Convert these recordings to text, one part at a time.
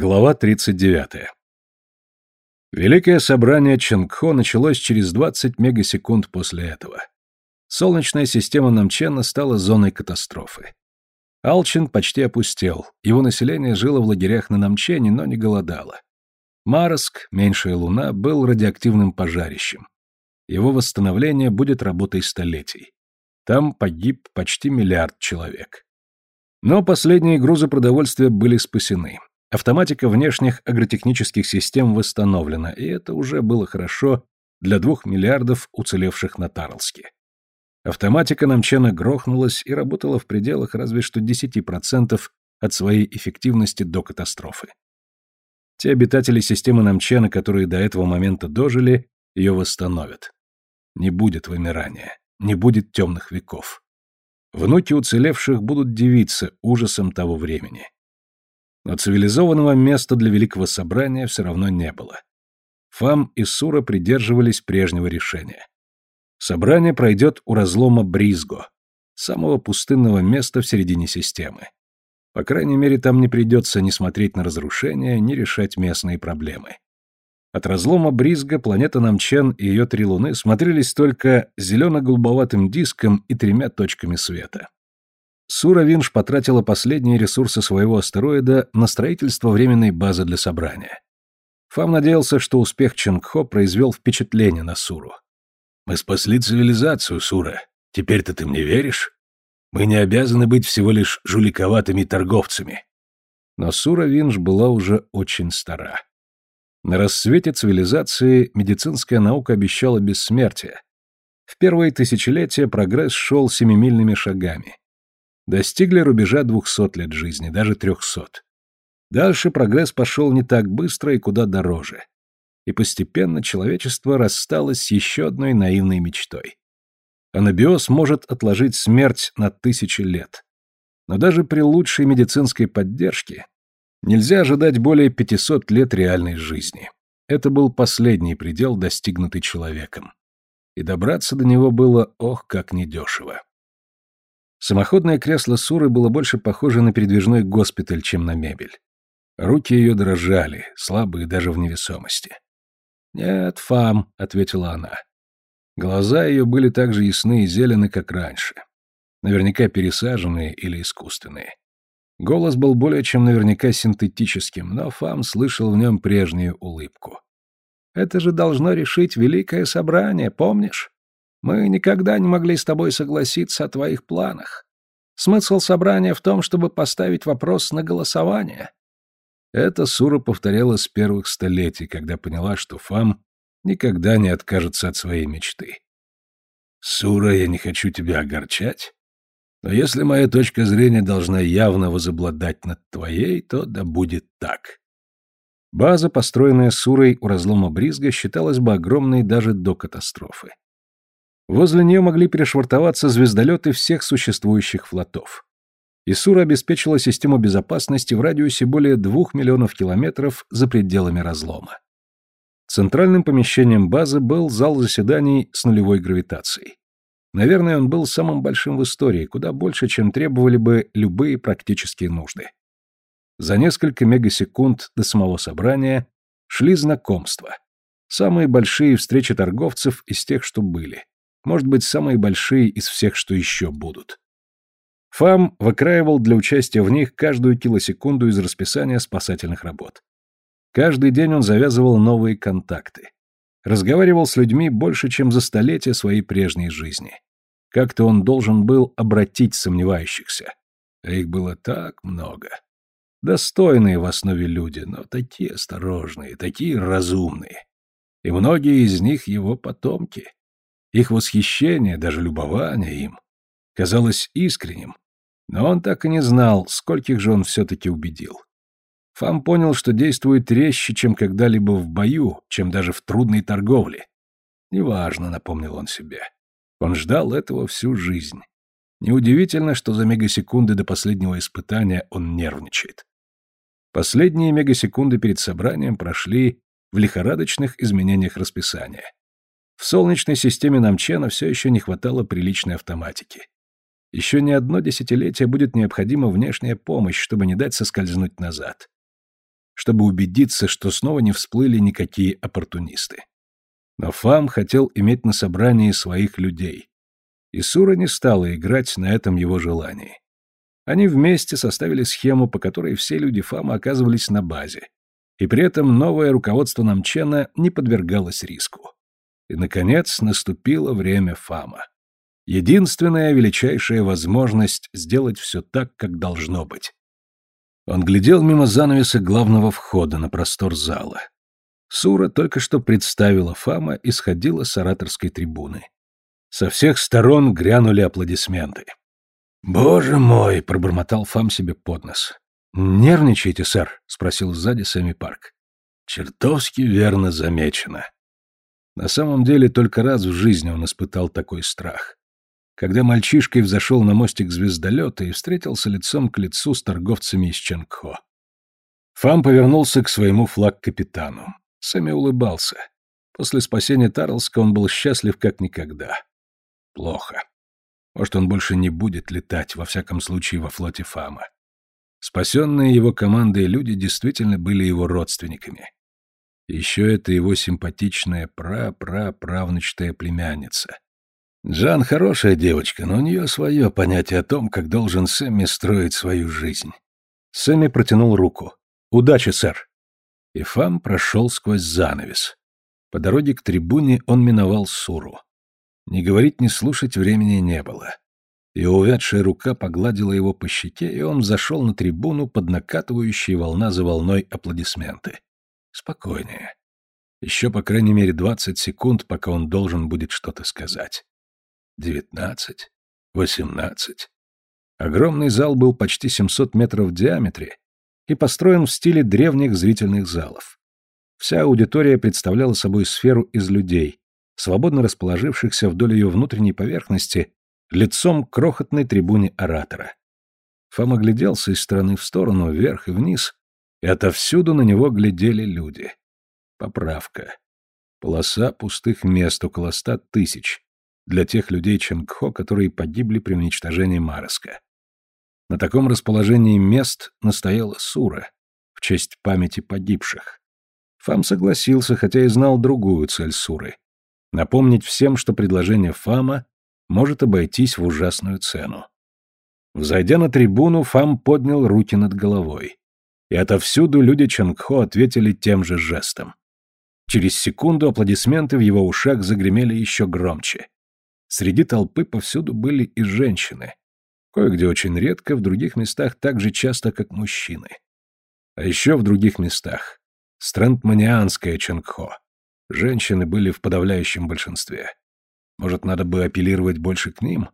Глава 39. Великое собрание Ченгхо началось через 20 мегасекунд после этого. Солнечная система Намчена стала зоной катастрофы. Алчин почти опустел, его население жило в лагерях на Намчене, но не голодало. Марск, меньшая луна, был радиоактивным пожарищем. Его восстановление будет работой столетий. Там погиб почти миллиард человек. Но последние грузы продовольствия были спасены. Автоматика внешних агротехнических систем восстановлена, и это уже было хорошо для двух миллиардов уцелевших на Тарлске. Автоматика Намчена грохнулась и работала в пределах разве что 10% от своей эффективности до катастрофы. Те обитатели системы Намчена, которые до этого момента дожили, ее восстановят. Не будет вымирания, не будет темных веков. Внуки уцелевших будут дивиться ужасом того времени. Но цивилизованного места для Великого Собрания все равно не было. Фам и Сура придерживались прежнего решения. Собрание пройдет у разлома Бризго, самого пустынного места в середине системы. По крайней мере, там не придется ни смотреть на разрушения, ни решать местные проблемы. От разлома Бризга планета Намчен и ее три луны смотрелись только зелено-голубоватым диском и тремя точками света. Сура Винш потратила последние ресурсы своего астероида на строительство временной базы для собрания. Фам надеялся, что успех Ченгхо произвел впечатление на Суру. «Мы спасли цивилизацию, Сура. Теперь-то ты мне веришь? Мы не обязаны быть всего лишь жуликоватыми торговцами». Но Сура Винш была уже очень стара. На рассвете цивилизации медицинская наука обещала бессмертие. В первые тысячелетия прогресс шел семимильными шагами достигли рубежа 200 лет жизни, даже 300. Дальше прогресс пошел не так быстро и куда дороже. И постепенно человечество рассталось с еще одной наивной мечтой. Анабиоз может отложить смерть на тысячи лет. Но даже при лучшей медицинской поддержке нельзя ожидать более 500 лет реальной жизни. Это был последний предел, достигнутый человеком. И добраться до него было, ох, как недешево. Самоходное кресло Суры было больше похоже на передвижной госпиталь, чем на мебель. Руки ее дрожали, слабые даже в невесомости. «Нет, Фам», — ответила она. Глаза ее были так же ясны и зелены, как раньше. Наверняка пересаженные или искусственные. Голос был более чем наверняка синтетическим, но Фам слышал в нем прежнюю улыбку. «Это же должно решить великое собрание, помнишь? Мы никогда не могли с тобой согласиться о твоих планах. Смысл собрания в том, чтобы поставить вопрос на голосование. Это Сура повторяла с первых столетий, когда поняла, что Фам никогда не откажется от своей мечты. «Сура, я не хочу тебя огорчать, но если моя точка зрения должна явно возобладать над твоей, то да будет так». База, построенная Сурой у разлома Бризга, считалась бы огромной даже до катастрофы. Возле нее могли перешвартоваться звездолеты всех существующих флотов. Исура обеспечила систему безопасности в радиусе более двух миллионов километров за пределами разлома. Центральным помещением базы был зал заседаний с нулевой гравитацией. Наверное, он был самым большим в истории, куда больше, чем требовали бы любые практические нужды. За несколько мегасекунд до самого собрания шли знакомства. Самые большие встречи торговцев из тех, что были может быть, самые большие из всех, что еще будут. ФАМ выкраивал для участия в них каждую килосекунду из расписания спасательных работ. Каждый день он завязывал новые контакты. Разговаривал с людьми больше, чем за столетия своей прежней жизни. Как-то он должен был обратить сомневающихся. А их было так много. Достойные в основе люди, но такие осторожные, такие разумные. И многие из них его потомки. Их восхищение, даже любование им, казалось искренним, но он так и не знал, скольких же он все-таки убедил. Фам понял, что действует резче, чем когда-либо в бою, чем даже в трудной торговле. Неважно, напомнил он себе. Он ждал этого всю жизнь. Неудивительно, что за мегасекунды до последнего испытания он нервничает. Последние мегасекунды перед собранием прошли в лихорадочных изменениях расписания. В Солнечной системе Намчена все еще не хватало приличной автоматики. Еще не одно десятилетие будет необходима внешняя помощь, чтобы не дать соскользнуть назад. чтобы убедиться, что снова не всплыли никакие оппортунисты. Но Фам хотел иметь на собрании своих людей. И Сура не стала играть на этом его желании. Они вместе составили схему, по которой все люди Фама оказывались на базе, и при этом новое руководство Намчена не подвергалось риску. И, наконец, наступило время Фама. Единственная величайшая возможность сделать все так, как должно быть. Он глядел мимо занавеса главного входа на простор зала. Сура только что представила Фама и сходила с ораторской трибуны. Со всех сторон грянули аплодисменты. «Боже мой!» — пробормотал Фам себе под нос. «Нервничаете, сэр?» — спросил сзади Сэмми Парк. «Чертовски верно замечено». На самом деле, только раз в жизни он испытал такой страх. Когда мальчишкой взошел на мостик звездолета и встретился лицом к лицу с торговцами из Ченгхо. Фам повернулся к своему флаг-капитану. Сэмми улыбался. После спасения Тарлска он был счастлив как никогда. Плохо. Может, он больше не будет летать, во всяком случае, во флоте Фама. Спасенные его командой люди действительно были его родственниками. Еще это его симпатичная пра-пра-правнучатая племянница. Джан хорошая девочка, но у нее свое понятие о том, как должен Сэмми строить свою жизнь. Сэмми протянул руку. «Удачи, сэр!» И Фам прошел сквозь занавес. По дороге к трибуне он миновал Суру. Ни говорить, ни слушать времени не было. Ее увядшая рука погладила его по щеке, и он зашел на трибуну под накатывающие волна за волной аплодисменты. Спокойнее. Еще, по крайней мере, двадцать секунд, пока он должен будет что-то сказать. Девятнадцать. Восемнадцать. Огромный зал был почти 700 метров в диаметре и построен в стиле древних зрительных залов. Вся аудитория представляла собой сферу из людей, свободно расположившихся вдоль ее внутренней поверхности лицом к крохотной трибуне оратора. Фом огляделся из стороны в сторону, вверх и вниз, и отовсюду на него глядели люди. Поправка. Полоса пустых мест около ста тысяч для тех людей Ченгхо, которые погибли при уничтожении Мареска. На таком расположении мест настояла Сура в честь памяти погибших. Фам согласился, хотя и знал другую цель Суры — напомнить всем, что предложение Фама может обойтись в ужасную цену. Взойдя на трибуну, Фам поднял руки над головой. И отовсюду люди Чангхо ответили тем же жестом. Через секунду аплодисменты в его ушах загремели еще громче. Среди толпы повсюду были и женщины. Кое-где очень редко, в других местах так же часто, как мужчины. А еще в других местах. Стрэндманианская Чангхо. Женщины были в подавляющем большинстве. Может, надо бы апеллировать больше к ним?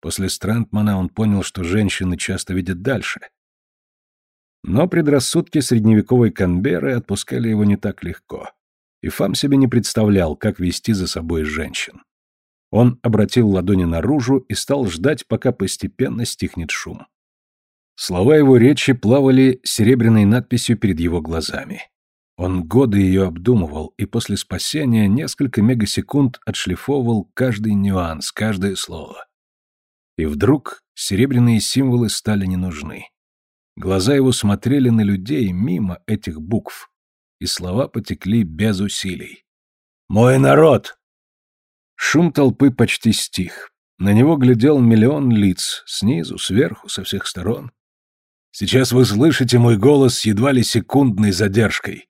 После Стрэндмана он понял, что женщины часто видят дальше. Но предрассудки средневековой Канберы отпускали его не так легко. И Фам себе не представлял, как вести за собой женщин. Он обратил ладони наружу и стал ждать, пока постепенно стихнет шум. Слова его речи плавали серебряной надписью перед его глазами. Он годы ее обдумывал, и после спасения несколько мегасекунд отшлифовывал каждый нюанс, каждое слово. И вдруг серебряные символы стали не нужны. Глаза его смотрели на людей мимо этих букв, и слова потекли без усилий. «Мой народ!» Шум толпы почти стих. На него глядел миллион лиц, снизу, сверху, со всех сторон. «Сейчас вы слышите мой голос с едва ли секундной задержкой.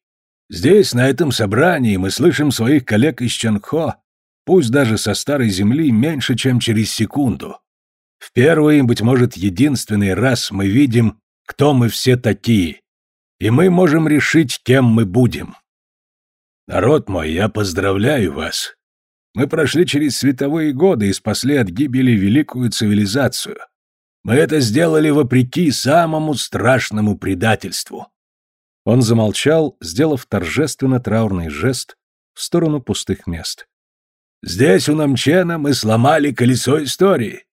Здесь, на этом собрании, мы слышим своих коллег из Чанхо, пусть даже со старой земли, меньше, чем через секунду. В первый, быть может, единственный раз мы видим, кто мы все такие, и мы можем решить, кем мы будем. Народ мой, я поздравляю вас. Мы прошли через световые годы и спасли от гибели великую цивилизацию. Мы это сделали вопреки самому страшному предательству. Он замолчал, сделав торжественно траурный жест в сторону пустых мест. «Здесь, у Намчена, мы сломали колесо истории.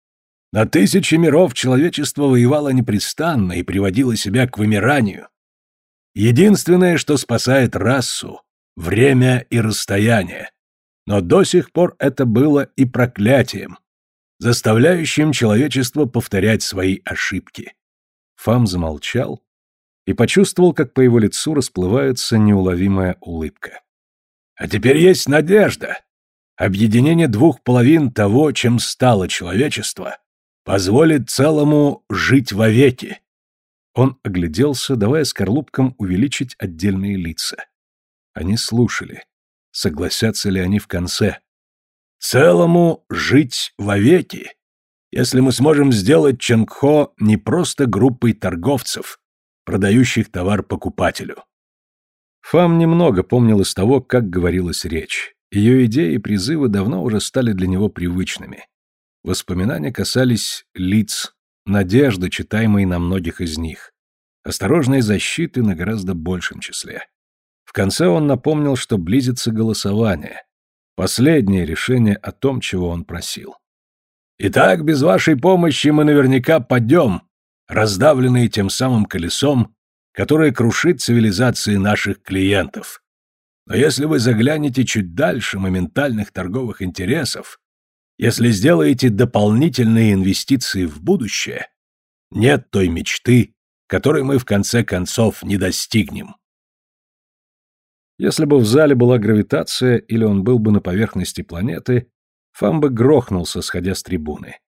На тысячи миров человечество воевало непрестанно и приводило себя к вымиранию. Единственное, что спасает расу — время и расстояние. Но до сих пор это было и проклятием, заставляющим человечество повторять свои ошибки». Фам замолчал, и почувствовал, как по его лицу расплывается неуловимая улыбка. «А теперь есть надежда. Объединение двух половин того, чем стало человечество, позволит целому жить вовеки». Он огляделся, давая скорлупкам увеличить отдельные лица. Они слушали. Согласятся ли они в конце? «Целому жить вовеки», если мы сможем сделать Ченгхо не просто группой торговцев, продающих товар покупателю. Фам немного помнил из того, как говорилась речь. Ее идеи и призывы давно уже стали для него привычными. Воспоминания касались лиц, надежды, читаемой на многих из них, осторожной защиты на гораздо большем числе. В конце он напомнил, что близится голосование, последнее решение о том, чего он просил. Итак, без вашей помощи мы наверняка падем, раздавленные тем самым колесом, которое крушит цивилизации наших клиентов. Но если вы заглянете чуть дальше моментальных торговых интересов, если сделаете дополнительные инвестиции в будущее, нет той мечты, которой мы в конце концов не достигнем. Если бы в зале была гравитация или он был бы на поверхности планеты, Фамбо грохнулся, сходя с трибуны.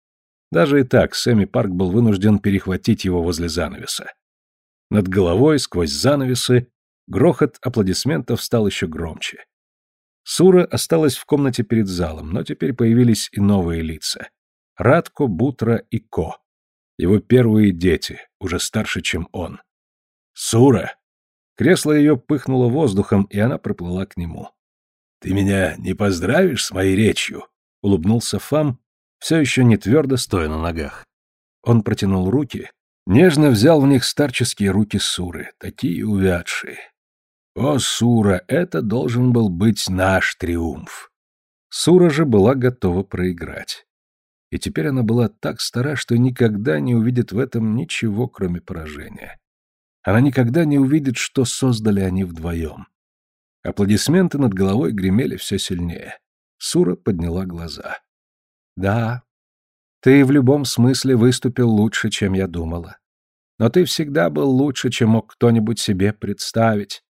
Даже и так Сэмми Парк был вынужден перехватить его возле занавеса. Над головой, сквозь занавесы, грохот аплодисментов стал еще громче. Сура осталась в комнате перед залом, но теперь появились и новые лица. Радко, Бутра и Ко. Его первые дети, уже старше, чем он. «Сура!» Кресло ее пыхнуло воздухом, и она проплыла к нему. «Ты меня не поздравишь с моей речью?» улыбнулся Фам, все еще не твердо стоя на ногах. Он протянул руки, нежно взял в них старческие руки Суры, такие увядшие. О, Сура, это должен был быть наш триумф. Сура же была готова проиграть. И теперь она была так стара, что никогда не увидит в этом ничего, кроме поражения. Она никогда не увидит, что создали они вдвоем. Аплодисменты над головой гремели все сильнее. Сура подняла глаза. «Да, ты в любом смысле выступил лучше, чем я думала. Но ты всегда был лучше, чем мог кто-нибудь себе представить».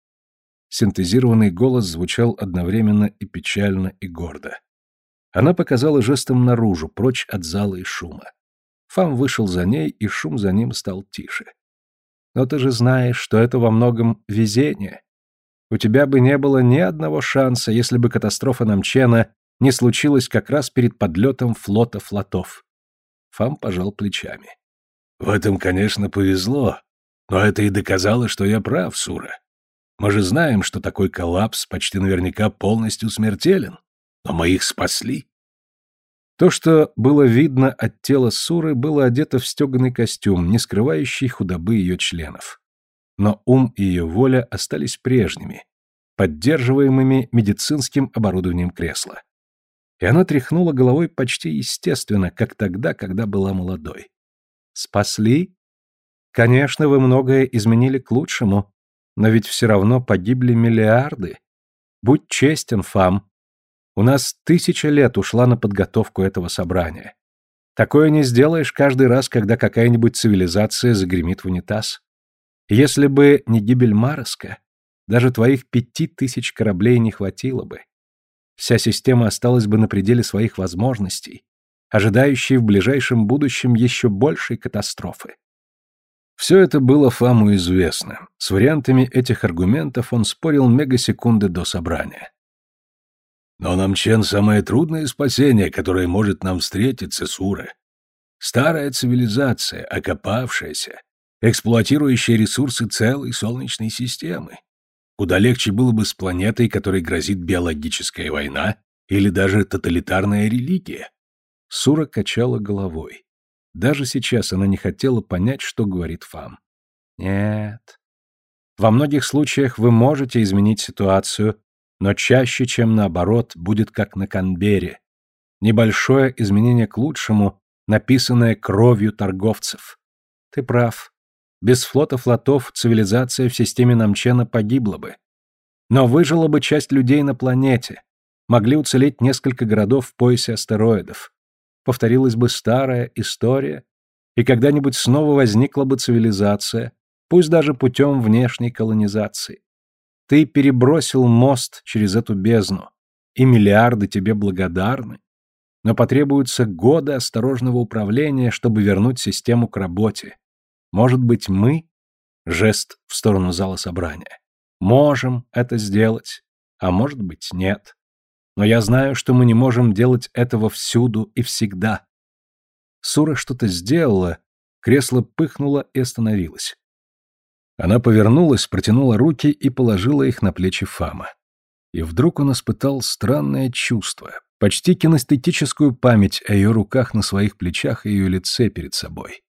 Синтезированный голос звучал одновременно и печально, и гордо. Она показала жестом наружу, прочь от зала и шума. Фам вышел за ней, и шум за ним стал тише. «Но ты же знаешь, что это во многом везение. У тебя бы не было ни одного шанса, если бы катастрофа Намчена не случилось как раз перед подлетом флота флотов. Фам пожал плечами. В этом, конечно, повезло, но это и доказало, что я прав, Сура. Мы же знаем, что такой коллапс почти наверняка полностью смертелен, но мы их спасли. То, что было видно от тела Суры, было одето в стеганый костюм, не скрывающий худобы ее членов. Но ум и ее воля остались прежними, поддерживаемыми медицинским оборудованием кресла и она тряхнула головой почти естественно, как тогда, когда была молодой. «Спасли? Конечно, вы многое изменили к лучшему, но ведь все равно погибли миллиарды. Будь честен, Фам. У нас тысяча лет ушла на подготовку этого собрания. Такое не сделаешь каждый раз, когда какая-нибудь цивилизация загремит в унитаз. Если бы не гибель Мароска, даже твоих пяти тысяч кораблей не хватило бы. Вся система осталась бы на пределе своих возможностей, ожидающей в ближайшем будущем еще большей катастрофы. Все это было Фаму известно. С вариантами этих аргументов он спорил мегасекунды до собрания. Но Намчен самое трудное спасение, которое может нам встретиться, Сура. Старая цивилизация, окопавшаяся, эксплуатирующая ресурсы целой Солнечной системы. Куда легче было бы с планетой, которой грозит биологическая война или даже тоталитарная религия. Сура качала головой. Даже сейчас она не хотела понять, что говорит Фам. Нет. Во многих случаях вы можете изменить ситуацию, но чаще, чем наоборот, будет как на Канбере. Небольшое изменение к лучшему, написанное кровью торговцев. Ты прав. Без флота флотов цивилизация в системе Намчена погибла бы. Но выжила бы часть людей на планете. Могли уцелеть несколько городов в поясе астероидов. Повторилась бы старая история, и когда-нибудь снова возникла бы цивилизация, пусть даже путем внешней колонизации. Ты перебросил мост через эту бездну, и миллиарды тебе благодарны. Но потребуются годы осторожного управления, чтобы вернуть систему к работе. Может быть, мы, жест в сторону зала собрания, можем это сделать, а может быть, нет. Но я знаю, что мы не можем делать этого всюду и всегда. Сура что-то сделала, кресло пыхнуло и остановилось. Она повернулась, протянула руки и положила их на плечи Фама. И вдруг он испытал странное чувство, почти кинестетическую память о ее руках на своих плечах и ее лице перед собой.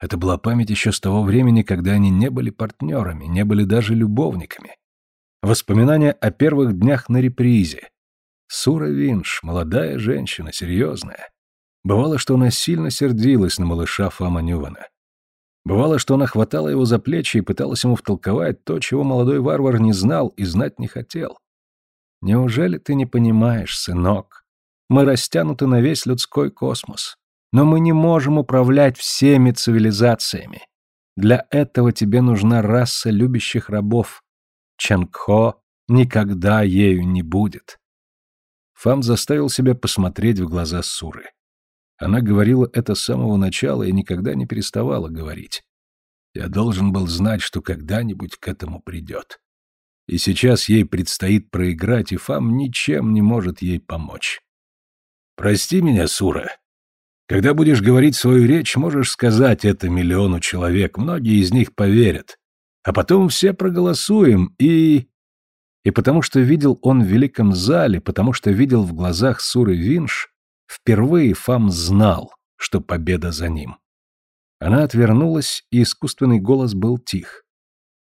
Это была память еще с того времени, когда они не были партнерами, не были даже любовниками. Воспоминания о первых днях на репризе. Сура Винш, молодая женщина, серьезная. Бывало, что она сильно сердилась на малыша Фама Нювана. Бывало, что она хватала его за плечи и пыталась ему втолковать то, чего молодой варвар не знал и знать не хотел. «Неужели ты не понимаешь, сынок? Мы растянуты на весь людской космос, но мы не можем управлять всеми цивилизациями. Для этого тебе нужна раса любящих рабов. Чангхо никогда ею не будет». Фам заставил себя посмотреть в глаза Суры. Она говорила это с самого начала и никогда не переставала говорить. Я должен был знать, что когда-нибудь к этому придет. И сейчас ей предстоит проиграть, и Фам ничем не может ей помочь. Прости меня, Сура. Когда будешь говорить свою речь, можешь сказать это миллиону человек, многие из них поверят. А потом все проголосуем, и... И потому что видел он в великом зале, потому что видел в глазах Суры Винш, Впервые Фам знал, что победа за ним. Она отвернулась, и искусственный голос был тих.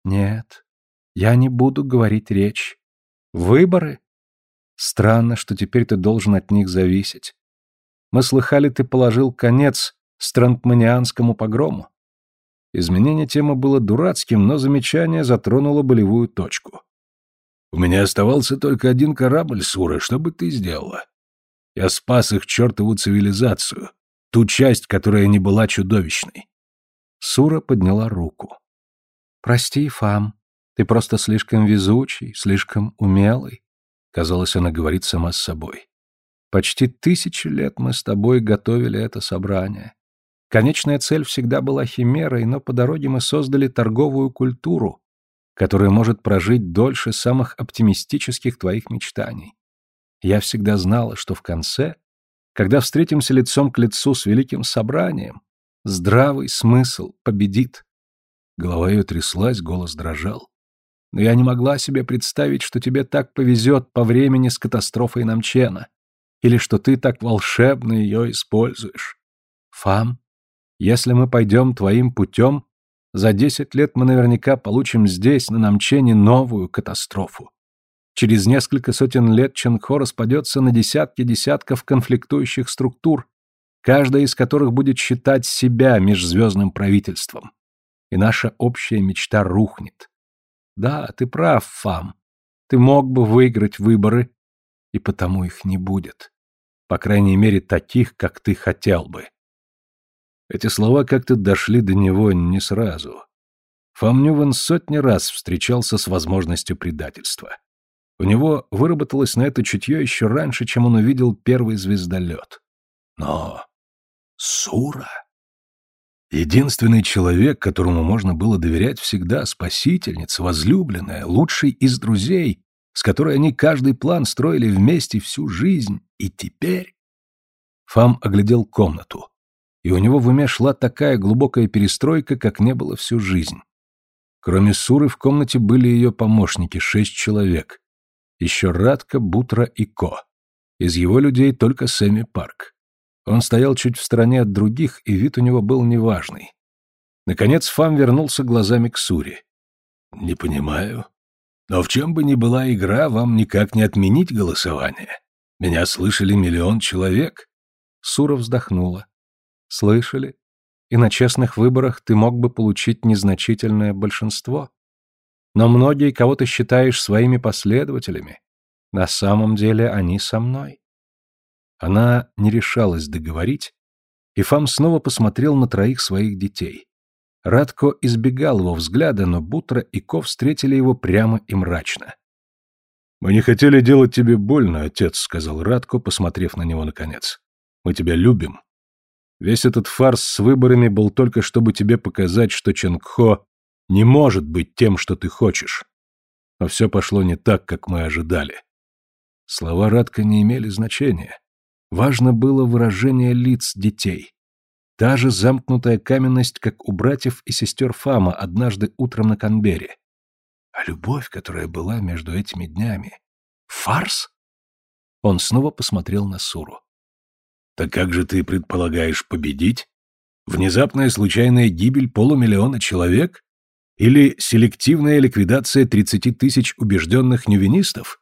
«Нет, я не буду говорить речь. Выборы? Странно, что теперь ты должен от них зависеть. Мы слыхали, ты положил конец странгманианскому погрому». Изменение темы было дурацким, но замечание затронуло болевую точку. «У меня оставался только один корабль, Сура, что бы ты сделала?» Я спас их чертову цивилизацию, ту часть, которая не была чудовищной. Сура подняла руку. «Прости, Фам, ты просто слишком везучий, слишком умелый», казалось, она говорит сама с собой. «Почти тысячу лет мы с тобой готовили это собрание. Конечная цель всегда была химерой, но по дороге мы создали торговую культуру, которая может прожить дольше самых оптимистических твоих мечтаний. Я всегда знала, что в конце, когда встретимся лицом к лицу с великим собранием, здравый смысл победит. Голова ее тряслась, голос дрожал. Но я не могла себе представить, что тебе так повезет по времени с катастрофой Намчена, или что ты так волшебно ее используешь. Фам, если мы пойдем твоим путем, за десять лет мы наверняка получим здесь, на Намчене, новую катастрофу. Через несколько сотен лет Ченхо распадется на десятки десятков конфликтующих структур, каждая из которых будет считать себя межзвездным правительством. И наша общая мечта рухнет. Да, ты прав, Фам. Ты мог бы выиграть выборы, и потому их не будет. По крайней мере, таких, как ты хотел бы. Эти слова как-то дошли до него не сразу. Фам Нювен сотни раз встречался с возможностью предательства. У него выработалось на это чутье еще раньше, чем он увидел первый звездолет. Но Сура... Единственный человек, которому можно было доверять всегда, спасительница, возлюбленная, лучший из друзей, с которой они каждый план строили вместе всю жизнь, и теперь... Фам оглядел комнату, и у него в уме шла такая глубокая перестройка, как не было всю жизнь. Кроме Суры в комнате были ее помощники, шесть человек, еще Радка, Бутра и Ко. Из его людей только Сэмми Парк. Он стоял чуть в стороне от других, и вид у него был неважный. Наконец Фам вернулся глазами к Суре. «Не понимаю. Но в чем бы ни была игра, вам никак не отменить голосование. Меня слышали миллион человек». Сура вздохнула. «Слышали? И на честных выборах ты мог бы получить незначительное большинство. Но многие, кого ты считаешь своими последователями, на самом деле они со мной. Она не решалась договорить, и Фам снова посмотрел на троих своих детей. Радко избегал его взгляда, но Бутра и Ко встретили его прямо и мрачно. «Мы не хотели делать тебе больно, отец», — сказал Радко, посмотрев на него наконец. «Мы тебя любим. Весь этот фарс с выборами был только чтобы тебе показать, что Ченгхо не может быть тем, что ты хочешь. Но все пошло не так, как мы ожидали». Слова Радко не имели значения. Важно было выражение лиц детей. Та же замкнутая каменность, как у братьев и сестер Фама однажды утром на Канбере. А любовь, которая была между этими днями... Фарс? Он снова посмотрел на Суру. «Так как же ты предполагаешь победить? Внезапная случайная гибель полумиллиона человек? Или селективная ликвидация тридцати тысяч убежденных нювенистов?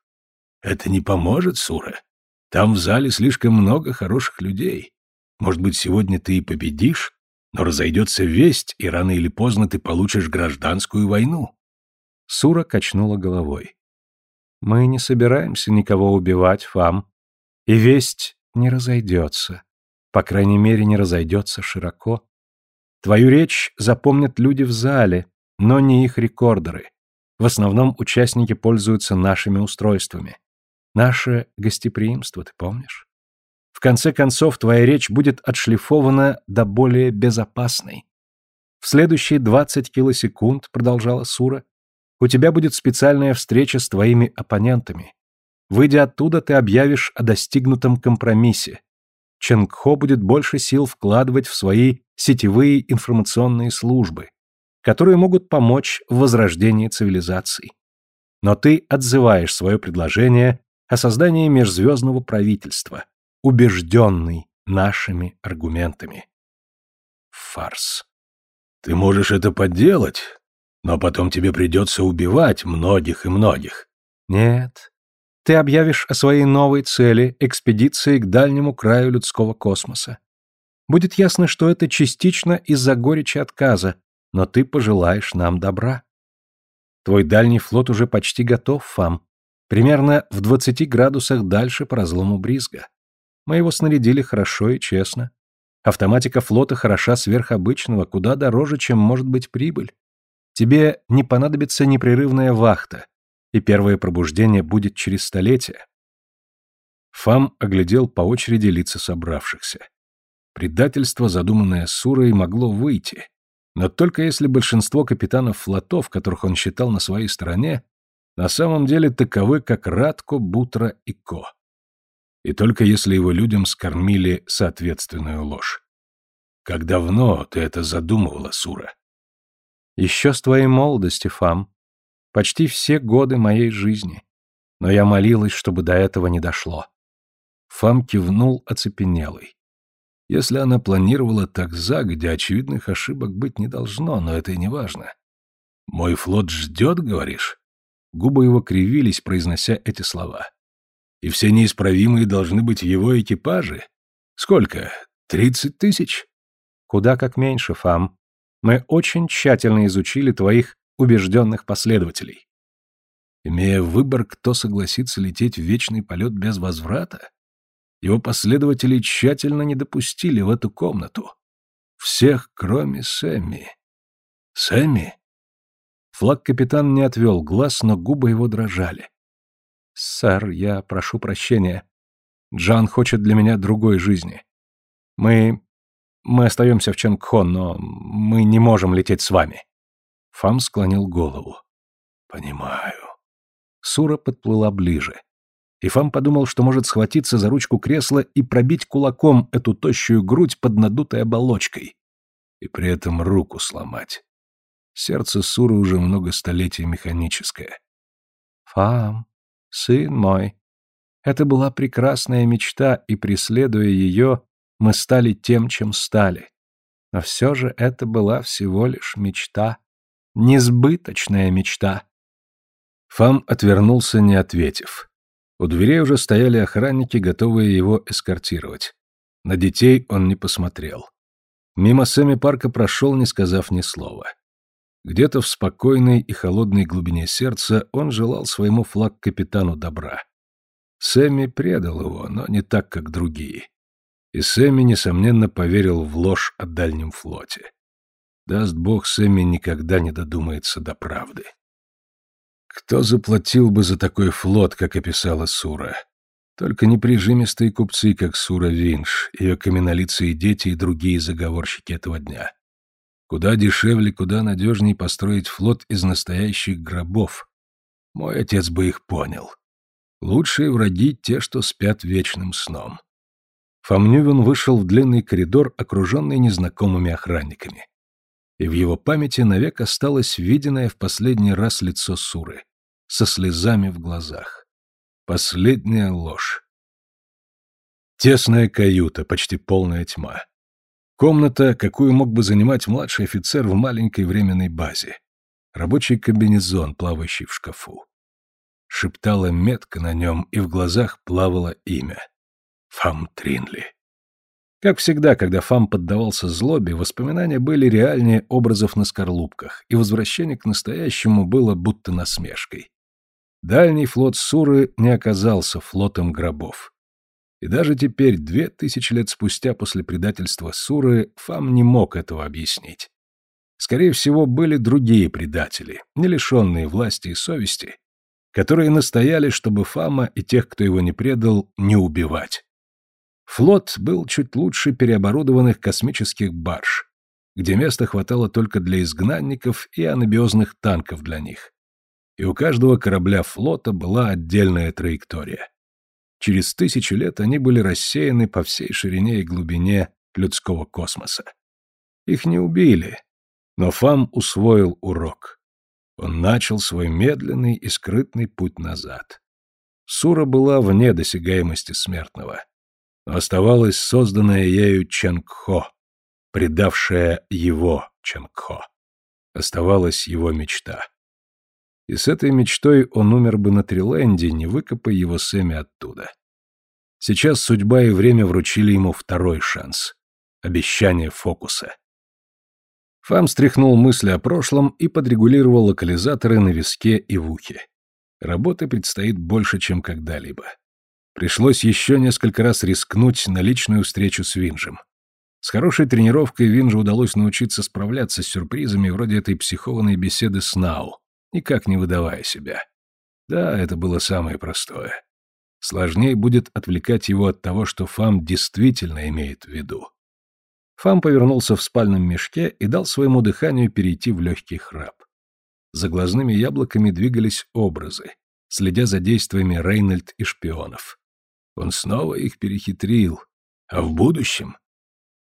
Это не поможет, Сура. Там в зале слишком много хороших людей. Может быть, сегодня ты и победишь, но разойдется весть, и рано или поздно ты получишь гражданскую войну. Сура качнула головой. Мы не собираемся никого убивать, Фам. И весть не разойдется. По крайней мере, не разойдется широко. Твою речь запомнят люди в зале, но не их рекордеры. В основном участники пользуются нашими устройствами. Наше гостеприимство, ты помнишь? В конце концов, твоя речь будет отшлифована до более безопасной. В следующие 20 килосекунд, продолжала Сура, у тебя будет специальная встреча с твоими оппонентами. Выйдя оттуда, ты объявишь о достигнутом компромиссе. Ченгхо будет больше сил вкладывать в свои сетевые информационные службы, которые могут помочь в возрождении цивилизаций. Но ты отзываешь свое предложение о создании межзвездного правительства, убежденный нашими аргументами. Фарс. Ты можешь это подделать, но потом тебе придется убивать многих и многих. Нет. Ты объявишь о своей новой цели, экспедиции к дальнему краю людского космоса. Будет ясно, что это частично из-за горечи отказа, но ты пожелаешь нам добра. Твой дальний флот уже почти готов, Фам примерно в 20 градусах дальше по разлому Бризга. Мы его снарядили хорошо и честно. Автоматика флота хороша сверхобычного, куда дороже, чем может быть прибыль. Тебе не понадобится непрерывная вахта, и первое пробуждение будет через столетия. Фам оглядел по очереди лица собравшихся. Предательство, задуманное Сурой, могло выйти, но только если большинство капитанов флотов, которых он считал на своей стороне, на самом деле таковы, как Радко, Бутра и Ко. И только если его людям скормили соответственную ложь. Как давно ты это задумывала, Сура? Еще с твоей молодости, Фам. Почти все годы моей жизни. Но я молилась, чтобы до этого не дошло. Фам кивнул оцепенелый. Если она планировала так загодя, очевидных ошибок быть не должно, но это и не важно. «Мой флот ждет, говоришь?» Губы его кривились, произнося эти слова. «И все неисправимые должны быть его экипаже? Сколько? Тридцать тысяч?» «Куда как меньше, Фам. Мы очень тщательно изучили твоих убежденных последователей». Имея выбор, кто согласится лететь в вечный полет без возврата, его последователи тщательно не допустили в эту комнату. Всех, кроме Сэмми. Сэмми? Флаг-капитан не отвел глаз, но губы его дрожали. «Сэр, я прошу прощения. Джан хочет для меня другой жизни. Мы... мы остаемся в Ченгхон, но мы не можем лететь с вами». Фам склонил голову. «Понимаю». Сура подплыла ближе. И Фам подумал, что может схватиться за ручку кресла и пробить кулаком эту тощую грудь под надутой оболочкой. И при этом руку сломать. Сердце Суры уже много столетий механическое. Фам, сын мой, это была прекрасная мечта, и, преследуя ее, мы стали тем, чем стали. Но все же это была всего лишь мечта. Несбыточная мечта. Фам отвернулся, не ответив. У дверей уже стояли охранники, готовые его эскортировать. На детей он не посмотрел. Мимо Сэмми Парка прошел, не сказав ни слова. Где-то в спокойной и холодной глубине сердца он желал своему флаг-капитану добра. Сэмми предал его, но не так, как другие. И Сэмми, несомненно, поверил в ложь о дальнем флоте. Даст бог, Сэмми никогда не додумается до правды. Кто заплатил бы за такой флот, как описала Сура? Только не прижимистые купцы, как Сура Винш, ее каменолицые дети и другие заговорщики этого дня. Куда дешевле, куда надежнее построить флот из настоящих гробов. Мой отец бы их понял. Лучшие враги те, что спят вечным сном. Фомнювен вышел в длинный коридор, окруженный незнакомыми охранниками. И в его памяти навек осталось виденное в последний раз лицо Суры, со слезами в глазах. Последняя ложь. Тесная каюта, почти полная тьма. Комната, какую мог бы занимать младший офицер в маленькой временной базе. Рабочий комбинезон, плавающий в шкафу. Шептала метка на нем, и в глазах плавало имя. Фам Тринли. Как всегда, когда Фам поддавался злобе, воспоминания были реальнее образов на скорлупках, и возвращение к настоящему было будто насмешкой. Дальний флот Суры не оказался флотом гробов. И даже теперь, две тысячи лет спустя после предательства Суры, Фам не мог этого объяснить. Скорее всего, были другие предатели, не лишенные власти и совести, которые настояли, чтобы Фама и тех, кто его не предал, не убивать. Флот был чуть лучше переоборудованных космических барж, где места хватало только для изгнанников и анабиозных танков для них. И у каждого корабля флота была отдельная траектория. Через тысячу лет они были рассеяны по всей ширине и глубине людского космоса. Их не убили, но Фам усвоил урок. Он начал свой медленный и скрытный путь назад. Сура была вне досягаемости смертного. Но оставалась созданная ею Чангхо, предавшая его Чангхо. Оставалась его мечта. И с этой мечтой он умер бы на Триленде, не выкопая его Сэмми оттуда. Сейчас судьба и время вручили ему второй шанс. Обещание фокуса. Фам стряхнул мысли о прошлом и подрегулировал локализаторы на виске и в ухе. Работы предстоит больше, чем когда-либо. Пришлось еще несколько раз рискнуть на личную встречу с Винжем. С хорошей тренировкой Винжу удалось научиться справляться с сюрпризами вроде этой психованной беседы с Нау никак не выдавая себя. Да, это было самое простое. Сложнее будет отвлекать его от того, что Фам действительно имеет в виду. Фам повернулся в спальном мешке и дал своему дыханию перейти в легкий храп. За глазными яблоками двигались образы, следя за действиями Рейнольд и шпионов. Он снова их перехитрил. А в будущем?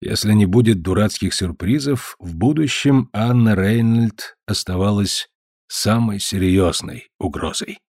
Если не будет дурацких сюрпризов, в будущем Анна Рейнольд оставалась самой серьезной угрозой.